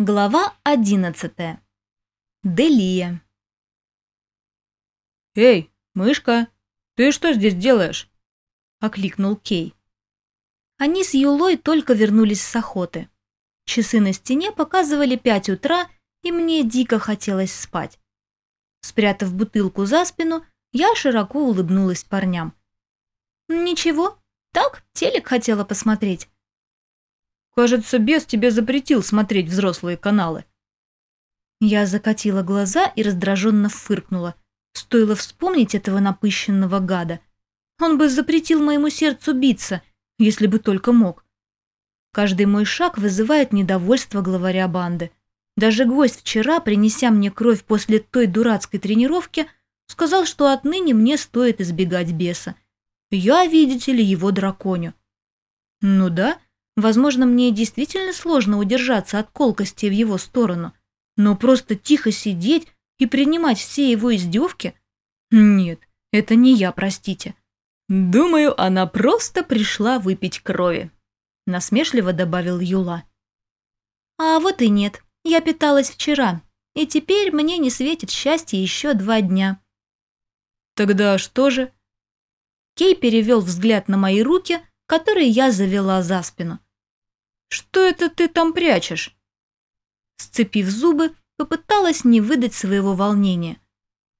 Глава одиннадцатая. Делия. «Эй, мышка, ты что здесь делаешь?» – окликнул Кей. Они с Юлой только вернулись с охоты. Часы на стене показывали пять утра, и мне дико хотелось спать. Спрятав бутылку за спину, я широко улыбнулась парням. «Ничего, так, телек хотела посмотреть». Кажется, бес тебе запретил смотреть взрослые каналы. Я закатила глаза и раздраженно фыркнула. Стоило вспомнить этого напыщенного гада. Он бы запретил моему сердцу биться, если бы только мог. Каждый мой шаг вызывает недовольство главаря банды. Даже гвоздь вчера, принеся мне кровь после той дурацкой тренировки, сказал, что отныне мне стоит избегать беса. Я, видите ли, его драконю. Ну да, Возможно, мне действительно сложно удержаться от колкости в его сторону, но просто тихо сидеть и принимать все его издевки? Нет, это не я, простите. Думаю, она просто пришла выпить крови, насмешливо добавил Юла. А вот и нет, я питалась вчера, и теперь мне не светит счастье еще два дня. Тогда что же? Кей перевел взгляд на мои руки, которые я завела за спину. Что это ты там прячешь?» Сцепив зубы, попыталась не выдать своего волнения.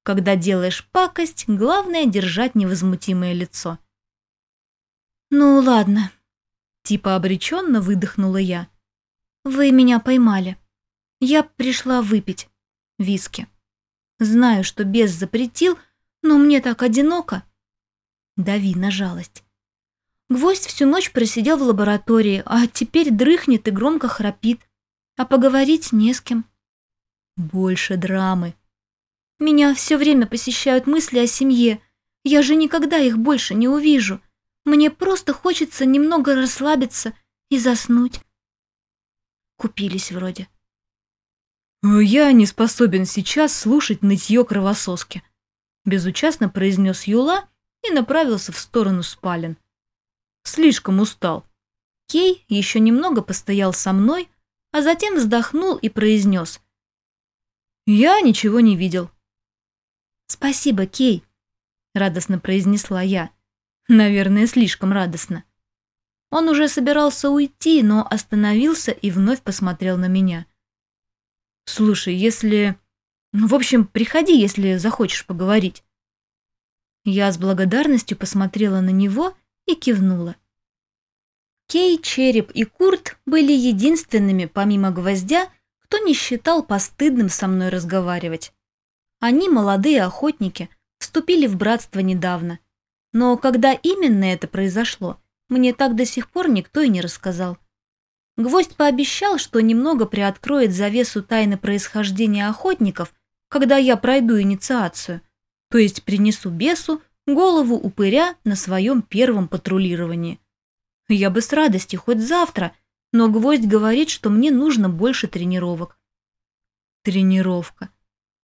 Когда делаешь пакость, главное держать невозмутимое лицо. «Ну ладно», — типа обреченно выдохнула я. «Вы меня поймали. Я пришла выпить. Виски. Знаю, что бес запретил, но мне так одиноко». Дави на жалость. Гвоздь всю ночь просидел в лаборатории, а теперь дрыхнет и громко храпит. А поговорить не с кем. Больше драмы. Меня все время посещают мысли о семье. Я же никогда их больше не увижу. Мне просто хочется немного расслабиться и заснуть. Купились вроде. «Я не способен сейчас слушать нытье кровососки», безучастно произнес Юла и направился в сторону спален. Слишком устал. Кей еще немного постоял со мной, а затем вздохнул и произнес. «Я ничего не видел». «Спасибо, Кей», — радостно произнесла я. Наверное, слишком радостно. Он уже собирался уйти, но остановился и вновь посмотрел на меня. «Слушай, если... Ну, в общем, приходи, если захочешь поговорить». Я с благодарностью посмотрела на него и кивнула. Кей, Череп и Курт были единственными, помимо Гвоздя, кто не считал постыдным со мной разговаривать. Они, молодые охотники, вступили в братство недавно. Но когда именно это произошло, мне так до сих пор никто и не рассказал. Гвоздь пообещал, что немного приоткроет завесу тайны происхождения охотников, когда я пройду инициацию, то есть принесу бесу голову упыря на своем первом патрулировании. Я бы с радостью хоть завтра, но гвоздь говорит, что мне нужно больше тренировок. Тренировка.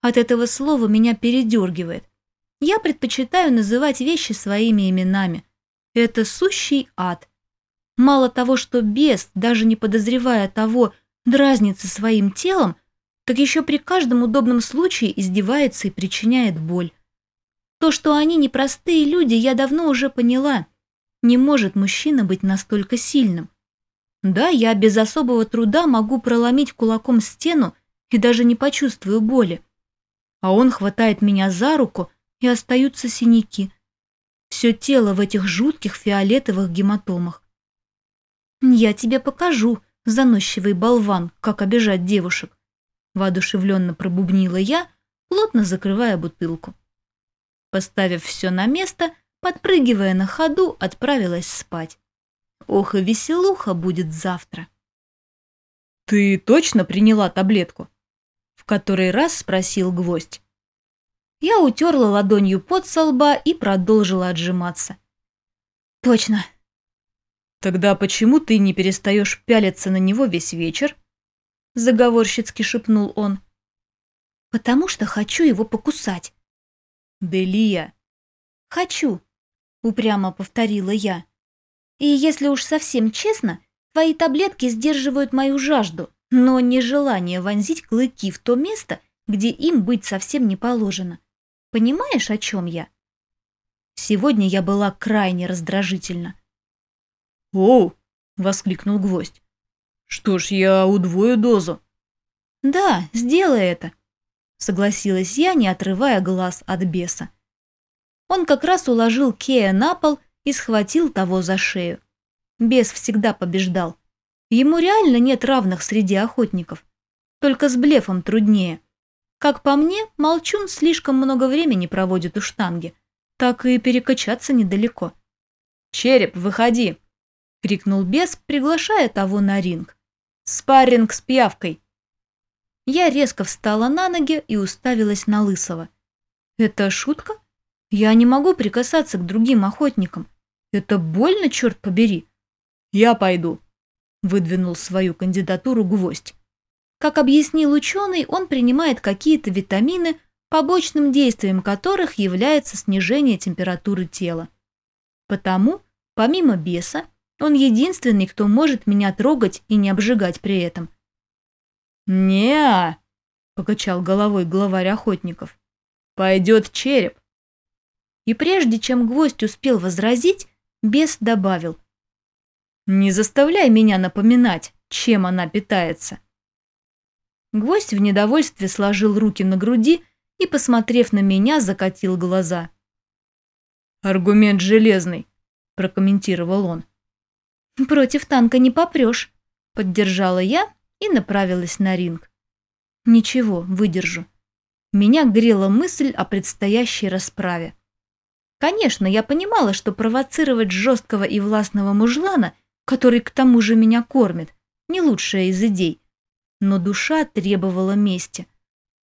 От этого слова меня передергивает. Я предпочитаю называть вещи своими именами. Это сущий ад. Мало того, что бес, даже не подозревая того, дразнится своим телом, так еще при каждом удобном случае издевается и причиняет боль. То, что они непростые люди, я давно уже поняла. Не может мужчина быть настолько сильным. Да, я без особого труда могу проломить кулаком стену и даже не почувствую боли. А он хватает меня за руку, и остаются синяки. Все тело в этих жутких фиолетовых гематомах. «Я тебе покажу, заносчивый болван, как обижать девушек», воодушевленно пробубнила я, плотно закрывая бутылку. Поставив все на место, подпрыгивая на ходу, отправилась спать. Ох и веселуха будет завтра. «Ты точно приняла таблетку?» В который раз спросил гвоздь. Я утерла ладонью под со лба и продолжила отжиматься. «Точно». «Тогда почему ты не перестаешь пялиться на него весь вечер?» Заговорщицки шепнул он. «Потому что хочу его покусать». Делия. Хочу, упрямо повторила я. И если уж совсем честно, твои таблетки сдерживают мою жажду, но нежелание вонзить клыки в то место, где им быть совсем не положено. Понимаешь, о чем я? Сегодня я была крайне раздражительна. «Оу!» — воскликнул гвоздь. «Что ж, я удвою дозу». «Да, сделай это», — согласилась я, не отрывая глаз от беса. Он как раз уложил Кея на пол и схватил того за шею. Бес всегда побеждал. Ему реально нет равных среди охотников. Только с блефом труднее. Как по мне, Молчун слишком много времени проводит у штанги. Так и перекачаться недалеко. «Череп, выходи!» — крикнул бес, приглашая того на ринг. «Спарринг с пиявкой!» Я резко встала на ноги и уставилась на Лысого. «Это шутка? Я не могу прикасаться к другим охотникам. Это больно, черт побери!» «Я пойду», — выдвинул свою кандидатуру гвоздь. Как объяснил ученый, он принимает какие-то витамины, побочным действием которых является снижение температуры тела. Потому, помимо беса, он единственный, кто может меня трогать и не обжигать при этом. Не покачал головой главарь охотников. «Пойдет череп». И прежде чем гвоздь успел возразить, бес добавил. «Не заставляй меня напоминать, чем она питается». Гвоздь в недовольстве сложил руки на груди и, посмотрев на меня, закатил глаза. «Аргумент железный», – прокомментировал он. «Против танка не попрешь», – поддержала я и направилась на ринг. «Ничего, выдержу». Меня грела мысль о предстоящей расправе. Конечно, я понимала, что провоцировать жесткого и властного мужлана, который к тому же меня кормит, не лучшая из идей. Но душа требовала мести.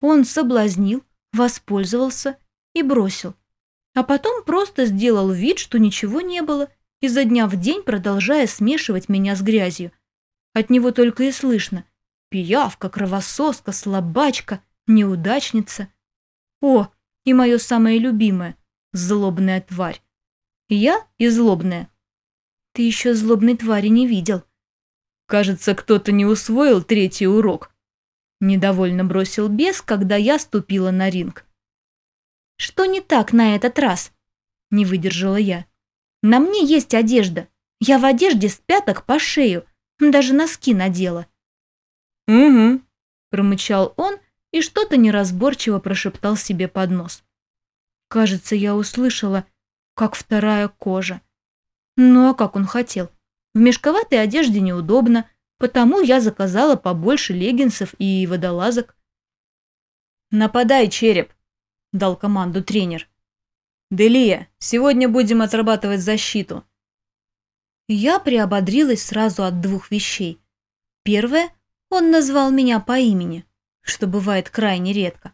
Он соблазнил, воспользовался и бросил. А потом просто сделал вид, что ничего не было, изо дня в день продолжая смешивать меня с грязью. От него только и слышно пиявка, кровососка, слабачка, неудачница. О, и мое самое любимое – злобная тварь. Я и злобная. Ты еще злобной твари не видел. Кажется, кто-то не усвоил третий урок. Недовольно бросил бес, когда я ступила на ринг. «Что не так на этот раз?» – не выдержала я. «На мне есть одежда. Я в одежде с пяток по шею, даже носки надела». «Угу», – промычал он и что-то неразборчиво прошептал себе под нос. Кажется, я услышала, как вторая кожа. Ну а как он хотел? В мешковатой одежде неудобно, потому я заказала побольше леггинсов и водолазок. «Нападай, череп!» – дал команду тренер. «Делия, сегодня будем отрабатывать защиту». Я приободрилась сразу от двух вещей. Первое – он назвал меня по имени, что бывает крайне редко.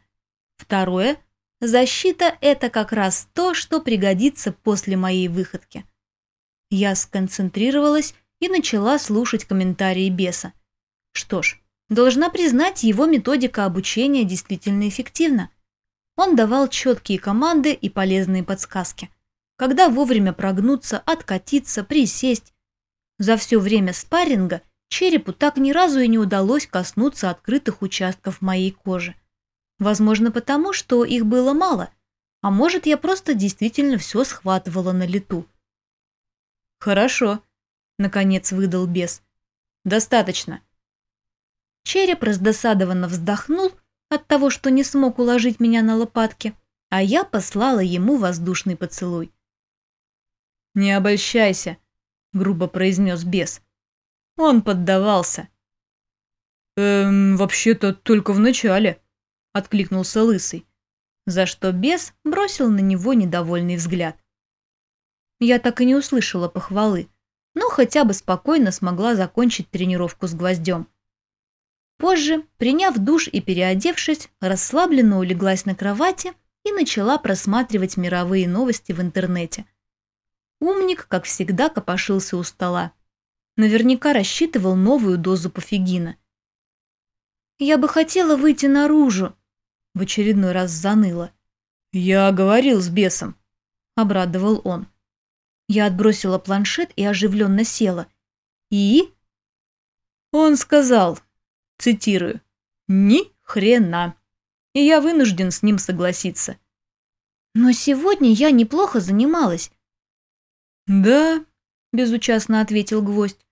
Второе – защита – это как раз то, что пригодится после моей выходки. Я сконцентрировалась и начала слушать комментарии беса. Что ж, должна признать, его методика обучения действительно эффективна. Он давал четкие команды и полезные подсказки. Когда вовремя прогнуться, откатиться, присесть. За все время спарринга черепу так ни разу и не удалось коснуться открытых участков моей кожи. Возможно, потому, что их было мало, а может, я просто действительно все схватывала на лету. «Хорошо», — наконец выдал бес. «Достаточно». Череп раздосадованно вздохнул, от того, что не смог уложить меня на лопатки, а я послала ему воздушный поцелуй. «Не обольщайся», — грубо произнес бес. Он поддавался. «Эм, вообще-то только в начале», — откликнулся Лысый, за что бес бросил на него недовольный взгляд. Я так и не услышала похвалы, но хотя бы спокойно смогла закончить тренировку с гвоздем. Позже, приняв душ и переодевшись, расслабленно улеглась на кровати и начала просматривать мировые новости в интернете. Умник, как всегда, копошился у стола. Наверняка рассчитывал новую дозу пофигина. «Я бы хотела выйти наружу», — в очередной раз заныла. «Я говорил с бесом», — обрадовал он. Я отбросила планшет и оживленно села. «И?» «Он сказал, Цитирую. «Ни хрена». И я вынужден с ним согласиться. Но сегодня я неплохо занималась. Да, безучастно ответил гвоздь.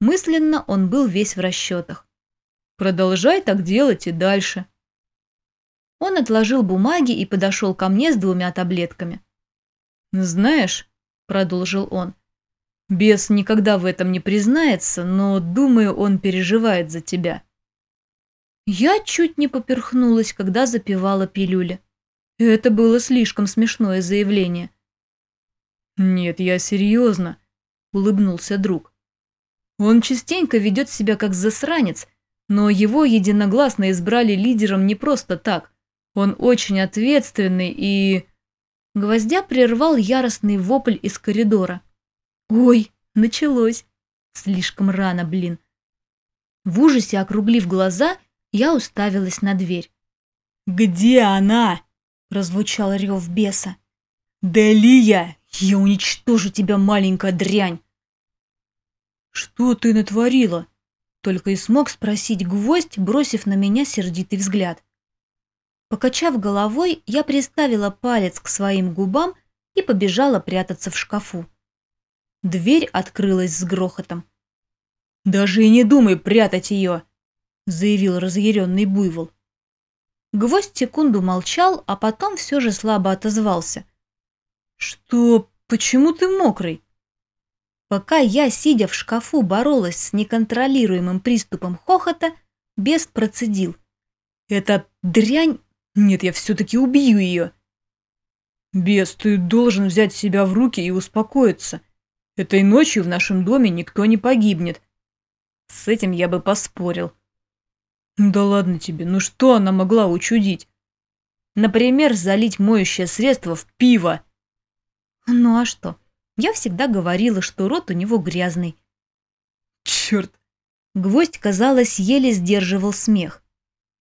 Мысленно он был весь в расчетах. Продолжай так делать и дальше. Он отложил бумаги и подошел ко мне с двумя таблетками. «Знаешь», — продолжил он, — «бес никогда в этом не признается, но, думаю, он переживает за тебя». Я чуть не поперхнулась, когда запивала пилюли. Это было слишком смешное заявление. «Нет, я серьезно», — улыбнулся друг. «Он частенько ведет себя как засранец, но его единогласно избрали лидером не просто так. Он очень ответственный и...» Гвоздя прервал яростный вопль из коридора. «Ой, началось! Слишком рано, блин!» В ужасе округлив глаза, я уставилась на дверь. «Где она?» – прозвучал рев беса. «Делия, я уничтожу тебя, маленькая дрянь!» «Что ты натворила?» – только и смог спросить гвоздь, бросив на меня сердитый взгляд. Покачав головой, я приставила палец к своим губам и побежала прятаться в шкафу. Дверь открылась с грохотом. «Даже и не думай прятать ее!» – заявил разъяренный буйвол. Гвоздь секунду молчал, а потом все же слабо отозвался. «Что? Почему ты мокрый?» Пока я, сидя в шкафу, боролась с неконтролируемым приступом хохота, бес процедил. «Это дрянь нет, я все-таки убью ее. Бес, ты должен взять себя в руки и успокоиться. Этой ночью в нашем доме никто не погибнет. С этим я бы поспорил. Да ладно тебе, ну что она могла учудить? Например, залить моющее средство в пиво. Ну а что? Я всегда говорила, что рот у него грязный. Черт. Гвоздь, казалось, еле сдерживал смех.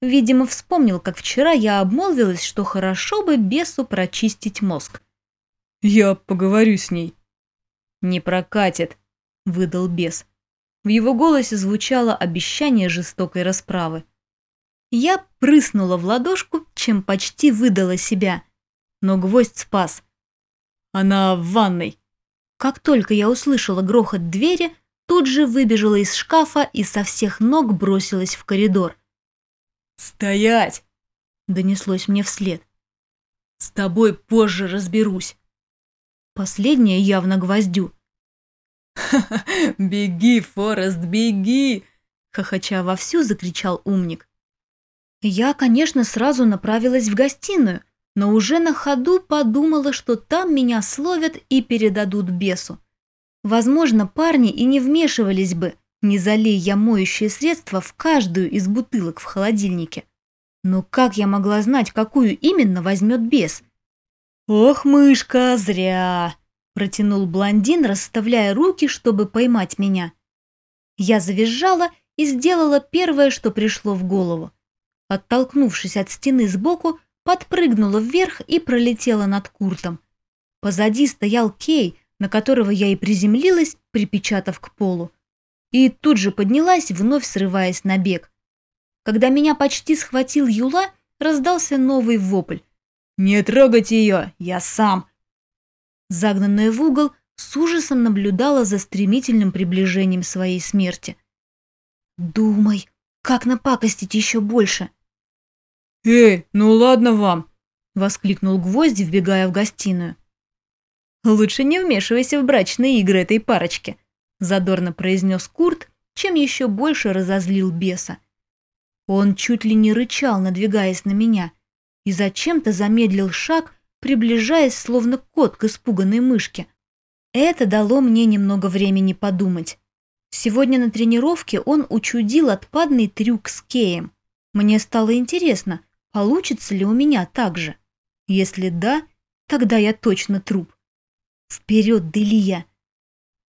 Видимо, вспомнил, как вчера я обмолвилась, что хорошо бы бесу прочистить мозг. «Я поговорю с ней». «Не прокатит», — выдал бес. В его голосе звучало обещание жестокой расправы. Я прыснула в ладошку, чем почти выдала себя. Но гвоздь спас. «Она в ванной». Как только я услышала грохот двери, тут же выбежала из шкафа и со всех ног бросилась в коридор. «Стоять!» — донеслось мне вслед. «С тобой позже разберусь». Последнее явно гвоздю. «Ха-ха! Беги, Форест, беги!» — хохоча вовсю закричал умник. Я, конечно, сразу направилась в гостиную, но уже на ходу подумала, что там меня словят и передадут бесу. Возможно, парни и не вмешивались бы, не залей я моющее средство в каждую из бутылок в холодильнике. Но как я могла знать, какую именно возьмет бес? «Ох, мышка, зря!» – протянул блондин, расставляя руки, чтобы поймать меня. Я завизжала и сделала первое, что пришло в голову. Оттолкнувшись от стены сбоку, подпрыгнула вверх и пролетела над Куртом. Позади стоял Кей, на которого я и приземлилась, припечатав к полу и тут же поднялась, вновь срываясь на бег. Когда меня почти схватил Юла, раздался новый вопль. «Не трогать ее, я сам!» Загнанная в угол, с ужасом наблюдала за стремительным приближением своей смерти. «Думай, как напакостить еще больше?» «Эй, ну ладно вам!» — воскликнул гвоздь, вбегая в гостиную. «Лучше не вмешивайся в брачные игры этой парочки», задорно произнес Курт, чем еще больше разозлил беса. Он чуть ли не рычал, надвигаясь на меня, и зачем-то замедлил шаг, приближаясь, словно кот к испуганной мышке. Это дало мне немного времени подумать. Сегодня на тренировке он учудил отпадный трюк с Кеем. Мне стало интересно, получится ли у меня так же. Если да, тогда я точно труп. Вперед, Делия!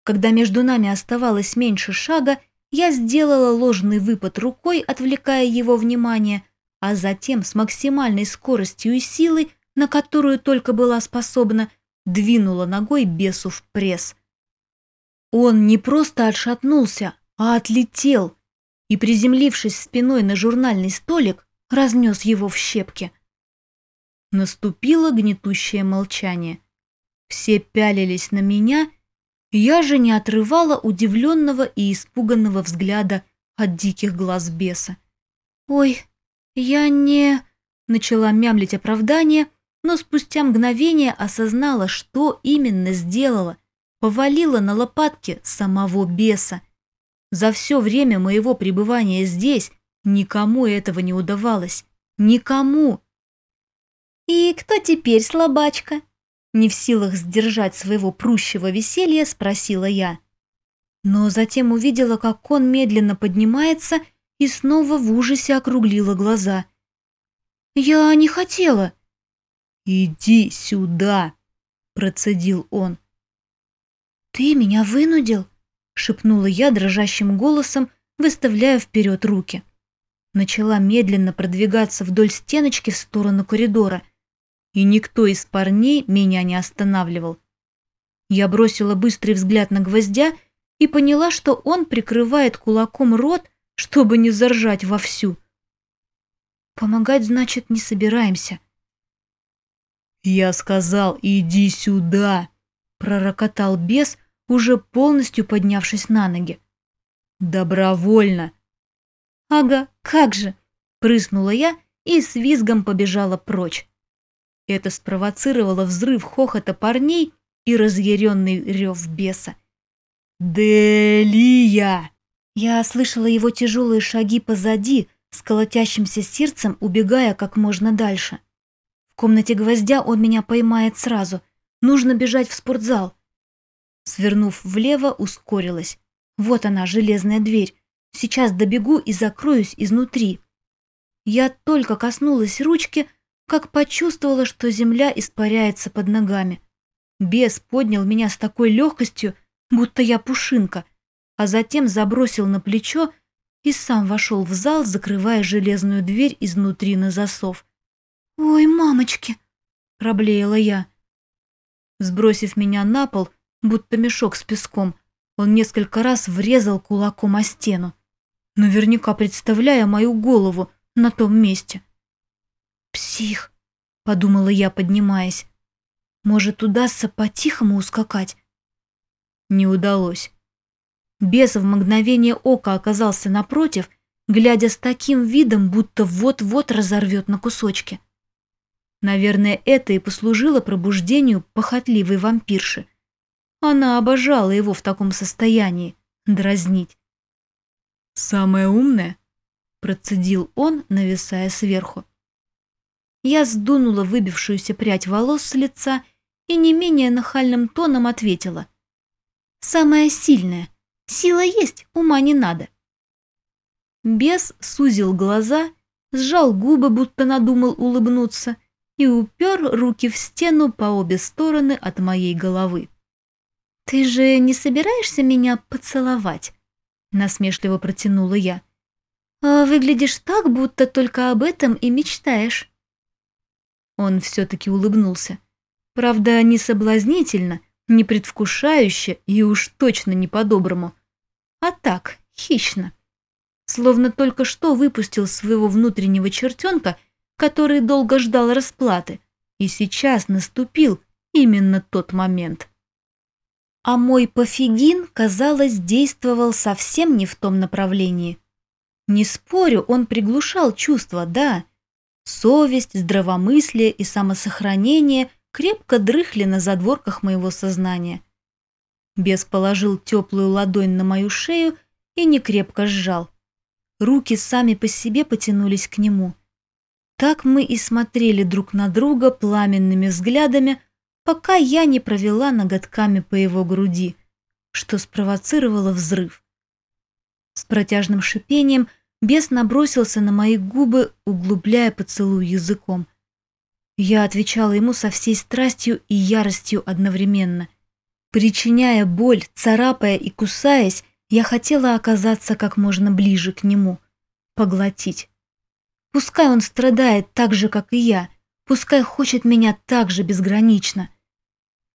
Когда между нами оставалось меньше шага, я сделала ложный выпад рукой, отвлекая его внимание, а затем с максимальной скоростью и силой, на которую только была способна, двинула ногой бесу в пресс. Он не просто отшатнулся, а отлетел. и, приземлившись спиной на журнальный столик, разнес его в щепки. Наступило гнетущее молчание. Все пялились на меня, я же не отрывала удивленного и испуганного взгляда от диких глаз беса. «Ой, я не...» — начала мямлить оправдание, но спустя мгновение осознала, что именно сделала. Повалила на лопатки самого беса. За все время моего пребывания здесь никому этого не удавалось. Никому. «И кто теперь слабачка?» Не в силах сдержать своего прущего веселья, спросила я. Но затем увидела, как он медленно поднимается и снова в ужасе округлила глаза. «Я не хотела». «Иди сюда», — процедил он. «Ты меня вынудил?» — шепнула я дрожащим голосом, выставляя вперед руки. Начала медленно продвигаться вдоль стеночки в сторону коридора, и никто из парней меня не останавливал. Я бросила быстрый взгляд на гвоздя и поняла, что он прикрывает кулаком рот, чтобы не заржать вовсю. «Помогать, значит, не собираемся», «Я сказал, иди сюда!» – пророкотал бес, уже полностью поднявшись на ноги. «Добровольно!» «Ага, как же!» – прыснула я и с визгом побежала прочь. Это спровоцировало взрыв хохота парней и разъяренный рев беса. «Делия!» Я слышала его тяжелые шаги позади, с колотящимся сердцем убегая как можно дальше комнате гвоздя он меня поймает сразу. Нужно бежать в спортзал. Свернув влево, ускорилась. Вот она, железная дверь. Сейчас добегу и закроюсь изнутри. Я только коснулась ручки, как почувствовала, что земля испаряется под ногами. Бес поднял меня с такой легкостью, будто я пушинка, а затем забросил на плечо и сам вошел в зал, закрывая железную дверь изнутри на засов. «Ой, мамочки!» – проблеяла я. Сбросив меня на пол, будто мешок с песком, он несколько раз врезал кулаком о стену, наверняка представляя мою голову на том месте. «Псих!» – подумала я, поднимаясь. «Может, удастся по-тихому ускакать?» Не удалось. Бес в мгновение ока оказался напротив, глядя с таким видом, будто вот-вот разорвет на кусочки. Наверное, это и послужило пробуждению похотливой вампирши. Она обожала его в таком состоянии, дразнить. «Самая умная?» – процедил он, нависая сверху. Я сдунула выбившуюся прядь волос с лица и не менее нахальным тоном ответила. «Самая сильная. Сила есть, ума не надо». Бес сузил глаза, сжал губы, будто надумал улыбнуться – и упер руки в стену по обе стороны от моей головы. «Ты же не собираешься меня поцеловать?» – насмешливо протянула я. «А выглядишь так, будто только об этом и мечтаешь». Он все-таки улыбнулся. Правда, не соблазнительно, не предвкушающе и уж точно не по-доброму. А так, хищно. Словно только что выпустил своего внутреннего чертенка – который долго ждал расплаты, и сейчас наступил именно тот момент. А мой пофигин, казалось, действовал совсем не в том направлении. Не спорю, он приглушал чувства, да. Совесть, здравомыслие и самосохранение крепко дрыхли на задворках моего сознания. Бес положил теплую ладонь на мою шею и некрепко сжал. Руки сами по себе потянулись к нему. Так мы и смотрели друг на друга пламенными взглядами, пока я не провела ноготками по его груди, что спровоцировало взрыв. С протяжным шипением бес набросился на мои губы, углубляя поцелуй языком. Я отвечала ему со всей страстью и яростью одновременно. Причиняя боль, царапая и кусаясь, я хотела оказаться как можно ближе к нему, поглотить. Пускай он страдает так же, как и я, пускай хочет меня так же безгранично.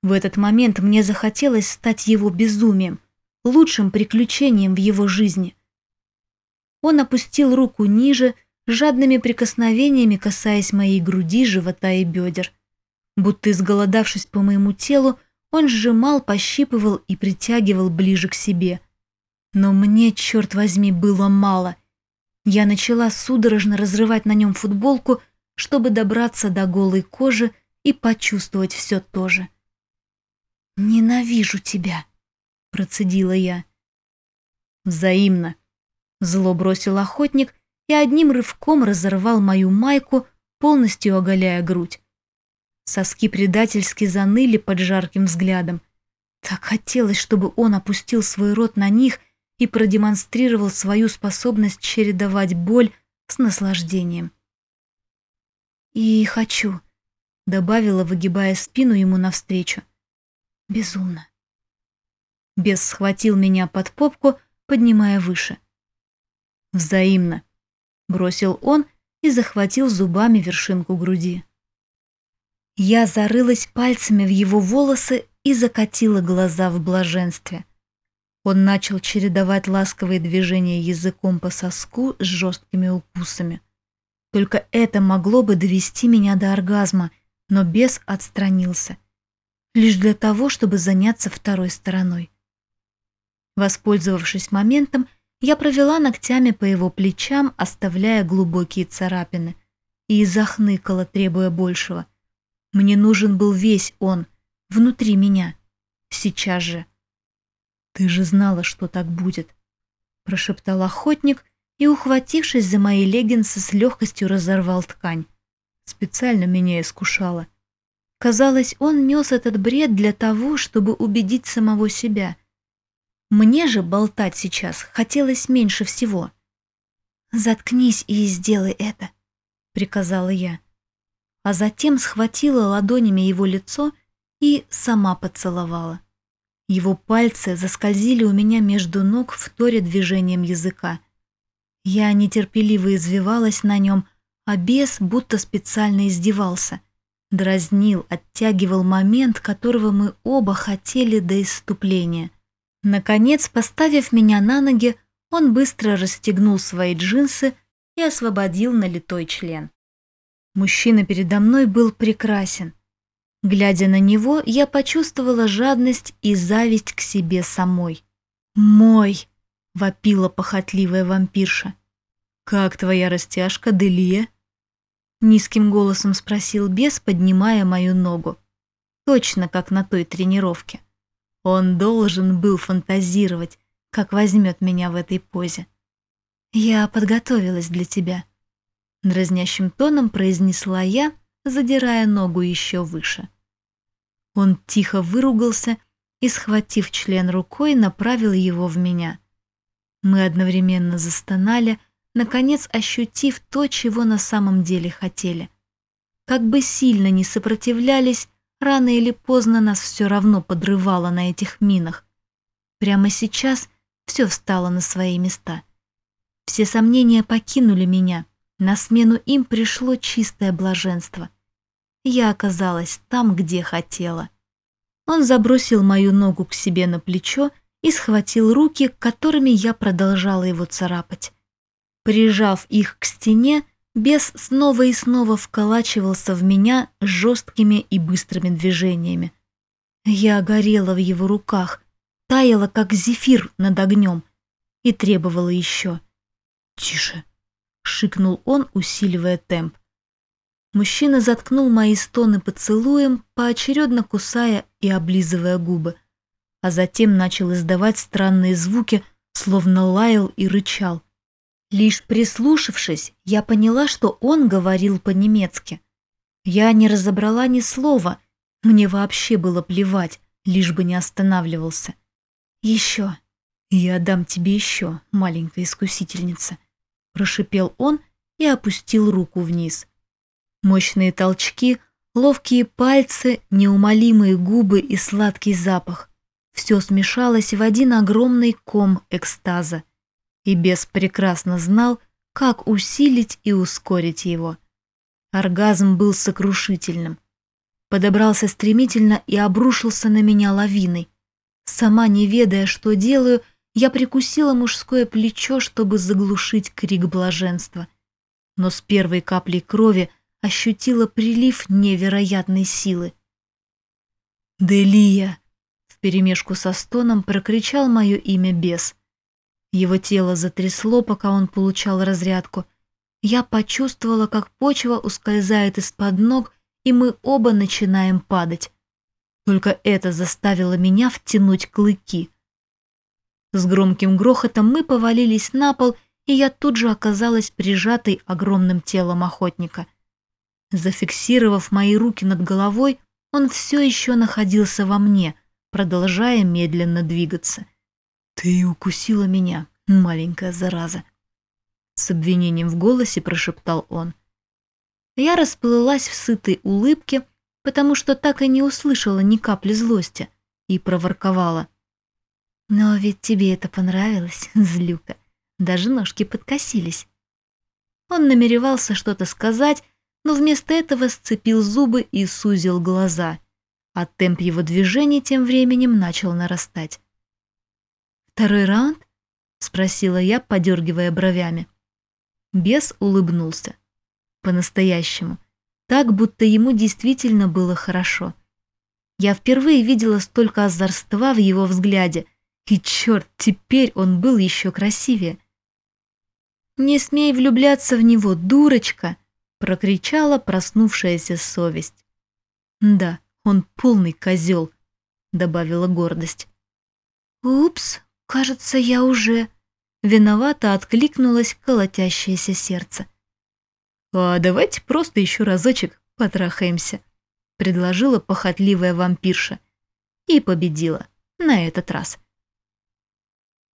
В этот момент мне захотелось стать его безумием, лучшим приключением в его жизни. Он опустил руку ниже, жадными прикосновениями касаясь моей груди, живота и бедер. Будто изголодавшись по моему телу, он сжимал, пощипывал и притягивал ближе к себе. Но мне, черт возьми, было мало. Я начала судорожно разрывать на нем футболку, чтобы добраться до голой кожи и почувствовать все то же. «Ненавижу тебя», — процедила я. «Взаимно», — зло бросил охотник и одним рывком разорвал мою майку, полностью оголяя грудь. Соски предательски заныли под жарким взглядом. Так хотелось, чтобы он опустил свой рот на них и продемонстрировал свою способность чередовать боль с наслаждением. «И хочу», — добавила, выгибая спину ему навстречу. «Безумно». Бес схватил меня под попку, поднимая выше. «Взаимно», — бросил он и захватил зубами вершинку груди. Я зарылась пальцами в его волосы и закатила глаза в блаженстве. Он начал чередовать ласковые движения языком по соску с жесткими укусами. Только это могло бы довести меня до оргазма, но бес отстранился. Лишь для того, чтобы заняться второй стороной. Воспользовавшись моментом, я провела ногтями по его плечам, оставляя глубокие царапины, и захныкала, требуя большего — мне нужен был весь он, внутри меня. Сейчас же. «Ты же знала, что так будет», — прошептал охотник и, ухватившись за мои леггинсы, с легкостью разорвал ткань. Специально меня искушала. Казалось, он нес этот бред для того, чтобы убедить самого себя. Мне же болтать сейчас хотелось меньше всего. «Заткнись и сделай это», — приказала я а затем схватила ладонями его лицо и сама поцеловала. Его пальцы заскользили у меня между ног в торе движением языка. Я нетерпеливо извивалась на нем, а бес будто специально издевался. Дразнил, оттягивал момент, которого мы оба хотели до исступления. Наконец, поставив меня на ноги, он быстро расстегнул свои джинсы и освободил налитой член. Мужчина передо мной был прекрасен. Глядя на него, я почувствовала жадность и зависть к себе самой. «Мой!» — вопила похотливая вампирша. «Как твоя растяжка, Делия?» Низким голосом спросил бес, поднимая мою ногу. Точно как на той тренировке. Он должен был фантазировать, как возьмет меня в этой позе. «Я подготовилась для тебя», дразнящим тоном произнесла я, задирая ногу еще выше. Он тихо выругался и, схватив член рукой, направил его в меня. Мы одновременно застонали, наконец ощутив то, чего на самом деле хотели. Как бы сильно ни сопротивлялись, рано или поздно нас все равно подрывало на этих минах. Прямо сейчас все встало на свои места. Все сомнения покинули меня — на смену им пришло чистое блаженство. Я оказалась там, где хотела. Он забросил мою ногу к себе на плечо и схватил руки, которыми я продолжала его царапать. Прижав их к стене, бес снова и снова вколачивался в меня жесткими и быстрыми движениями. Я горела в его руках, таяла, как зефир над огнем, и требовала еще. «Тише!» шикнул он, усиливая темп. Мужчина заткнул мои стоны поцелуем, поочередно кусая и облизывая губы, а затем начал издавать странные звуки, словно лаял и рычал. Лишь прислушавшись, я поняла, что он говорил по-немецки. Я не разобрала ни слова, мне вообще было плевать, лишь бы не останавливался. «Еще. Я дам тебе еще, маленькая искусительница», прошипел он и опустил руку вниз. Мощные толчки, ловкие пальцы, неумолимые губы и сладкий запах. Все смешалось в один огромный ком экстаза. И бес прекрасно знал, как усилить и ускорить его. Оргазм был сокрушительным. Подобрался стремительно и обрушился на меня лавиной. Сама не ведая, что делаю, Я прикусила мужское плечо, чтобы заглушить крик блаженства. Но с первой каплей крови ощутила прилив невероятной силы. «Делия!» — вперемешку со стоном прокричал мое имя бес. Его тело затрясло, пока он получал разрядку. Я почувствовала, как почва ускользает из-под ног, и мы оба начинаем падать. Только это заставило меня втянуть клыки. С громким грохотом мы повалились на пол, и я тут же оказалась прижатой огромным телом охотника. Зафиксировав мои руки над головой, он все еще находился во мне, продолжая медленно двигаться. «Ты укусила меня, маленькая зараза!» С обвинением в голосе прошептал он. Я расплылась в сытой улыбке, потому что так и не услышала ни капли злости, и проворковала. «Но ведь тебе это понравилось, злюка. Даже ножки подкосились». Он намеревался что-то сказать, но вместо этого сцепил зубы и сузил глаза, а темп его движения тем временем начал нарастать. «Второй раунд?» — спросила я, подергивая бровями. Бес улыбнулся. По-настоящему так, будто ему действительно было хорошо. Я впервые видела столько озорства в его взгляде, и черт, теперь он был еще красивее. «Не смей влюбляться в него, дурочка!» — прокричала проснувшаяся совесть. «Да, он полный козел», — добавила гордость. «Упс, кажется, я уже...» Виновато откликнулось колотящееся сердце. «А давайте просто еще разочек потрахаемся», — предложила похотливая вампирша. И победила. На этот раз.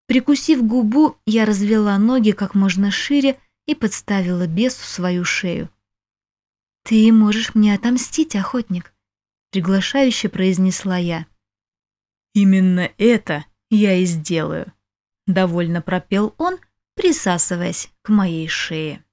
Прикусив губу, я развела ноги как можно шире и подставила бесу свою шею. «Ты можешь мне отомстить, охотник», — приглашающе произнесла я. «Именно это я и сделаю», — довольно пропел он, присасываясь к моей шее.